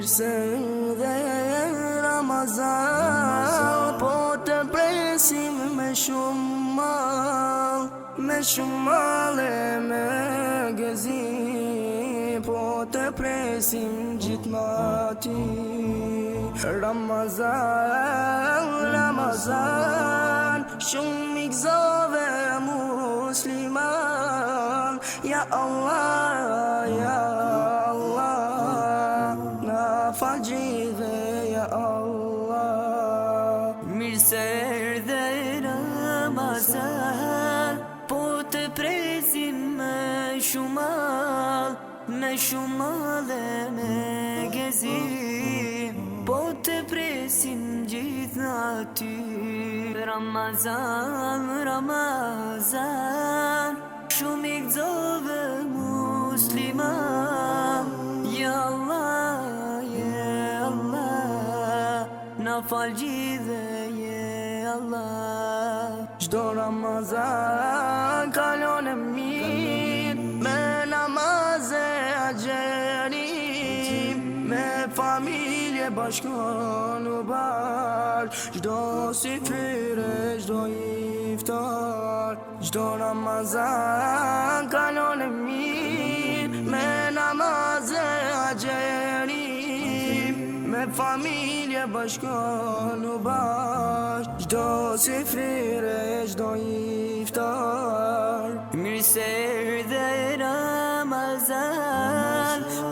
mirësën dhe Ramazan Po të presim me shumë mal Me shumë mal e me gëzi Po të presim gjithë mati Ramazan, Ramazan Shumë i gëzove musliman Ya Allah, Ya Allah Mirë se erdhe Ramazan Po të prezim me shumal Me shumal e me gezim Po të prezim gjithë në Ramazan, Ramazan Shumë i këzove musliman fal gjithë Allah Qdo Ramazan kalon e mirë Me namaz e agjerim Me familje bashkon u bar Qdo si fyre, qdo iftar Qdo Ramazan kalon e mirë Me namaz e agjerim familje bashko në bashk Gjdo si frire, gjdo i ftar Mirë se Ramazan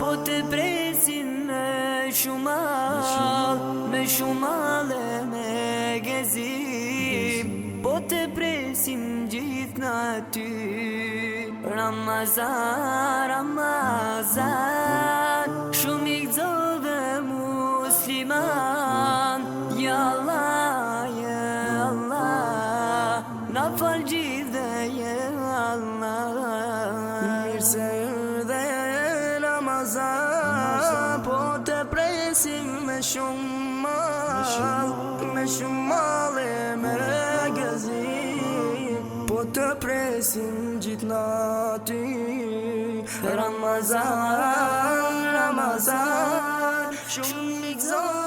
Po të presin me shumal Me shumal e me gezim Po të presin gjithë në ty Ramazan, Ramazan Shumik Müslüman Ya Allah ya Allah Nafalci de ya Allah Bir sevde namaza Pote presim meşummal Meşummal emere gezi Pote presim citlati Ramazan Ramazan شون میگذار